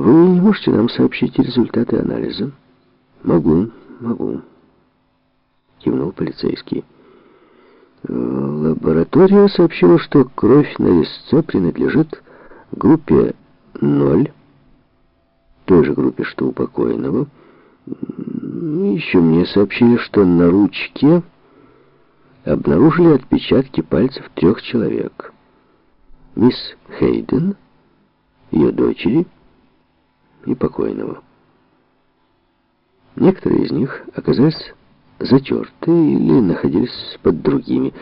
Вы не можете нам сообщить результаты анализа? Могу, могу. Кивнул полицейский. Лаборатория сообщила, что кровь на резце принадлежит группе 0, той же группе, что у покойного. Еще мне сообщили, что на ручке обнаружили отпечатки пальцев трех человек. Мисс Хейден, ее дочери и покойного. Некоторые из них оказались затерты или находились под другими,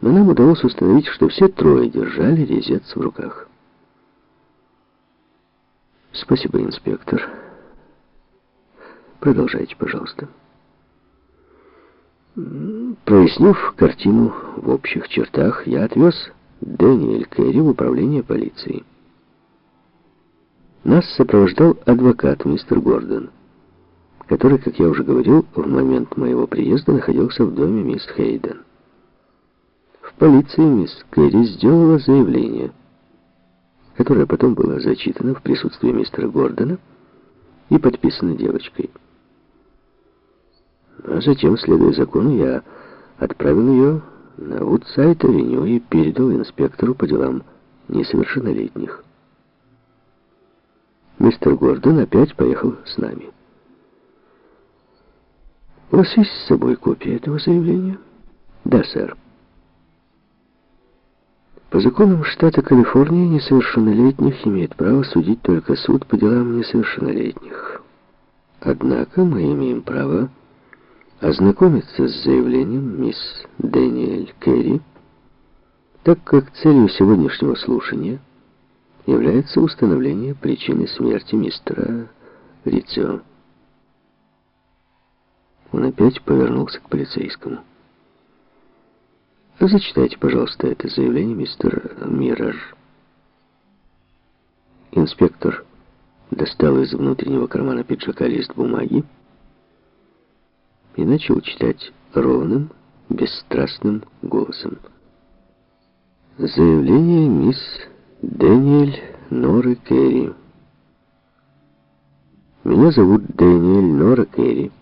но нам удалось установить, что все трое держали резец в руках. Спасибо, инспектор. Продолжайте, пожалуйста. Прояснив картину в общих чертах, я отвез Дэниэль Кэрри в управление полиции. Нас сопровождал адвокат мистер Гордон который, как я уже говорил, в момент моего приезда находился в доме мисс Хейден. В полиции мисс Кэрри сделала заявление, которое потом было зачитано в присутствии мистера Гордона и подписано девочкой. А затем, следуя закону, я отправил ее на Вудсайд-авеню и передал инспектору по делам несовершеннолетних. Мистер Гордон опять поехал с нами. У вас есть с собой копия этого заявления? Да, сэр. По законам штата Калифорния несовершеннолетних имеет право судить только суд по делам несовершеннолетних. Однако мы имеем право ознакомиться с заявлением мисс Дэниэль Керри, так как целью сегодняшнего слушания является установление причины смерти мистера Рицио. Он опять повернулся к полицейскому. «Зачитайте, пожалуйста, это заявление, мистер Мираж». Инспектор достал из внутреннего кармана пиджака лист бумаги и начал читать ровным, бесстрастным голосом. Заявление мисс Дэниэль Норы Керри. Меня зовут Дэниэль Нора Керри.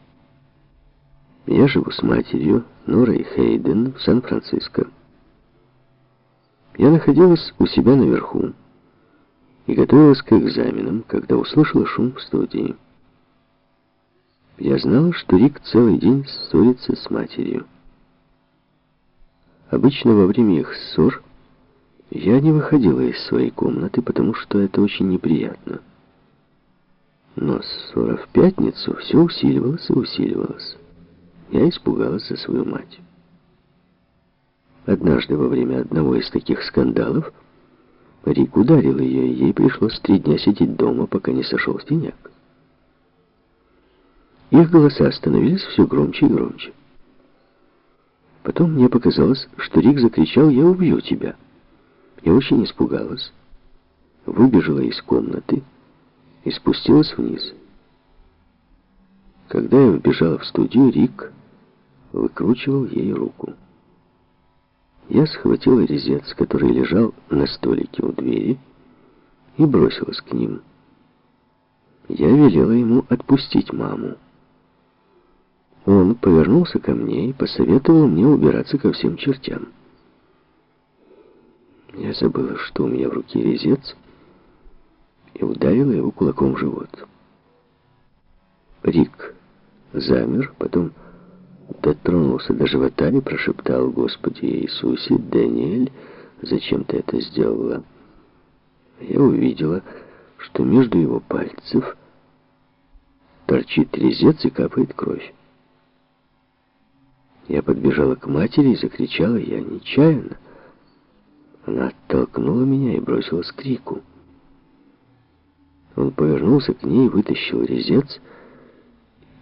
Я живу с матерью, Норой Хейден, в Сан-Франциско. Я находилась у себя наверху и готовилась к экзаменам, когда услышала шум в студии. Я знала, что Рик целый день ссорится с матерью. Обычно во время их ссор я не выходила из своей комнаты, потому что это очень неприятно. Но ссора в пятницу все усиливалась и усиливалась. Я испугалась за свою мать. Однажды во время одного из таких скандалов Рик ударил ее, и ей пришлось три дня сидеть дома, пока не сошел синяк. Их голоса становились все громче и громче. Потом мне показалось, что Рик закричал «Я убью тебя». Я очень испугалась, выбежала из комнаты и спустилась вниз. Когда я вбежала в студию, Рик выкручивал ей руку. Я схватила резец, который лежал на столике у двери, и бросилась к ним. Я велела ему отпустить маму. Он повернулся ко мне и посоветовал мне убираться ко всем чертям. Я забыла, что у меня в руке резец, и ударила его кулаком в живот. Рик замер, потом дотронулся до живота и прошептал, «Господи Иисусе, Даниэль, зачем ты это сделала?» Я увидела, что между его пальцев торчит резец и капает кровь. Я подбежала к матери и закричала, я нечаянно. Она оттолкнула меня и бросилась к крику. Он повернулся к ней, вытащил резец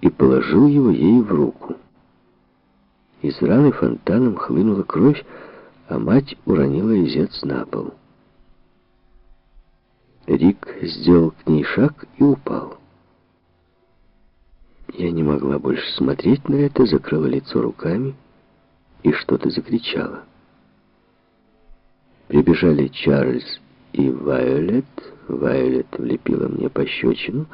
и положил его ей в руку. Из раны фонтаном хлынула кровь, а мать уронила резец на пол. Рик сделал к ней шаг и упал. Я не могла больше смотреть на это, закрыла лицо руками и что-то закричала. Прибежали Чарльз и Вайолет, Вайолет влепила мне пощечину,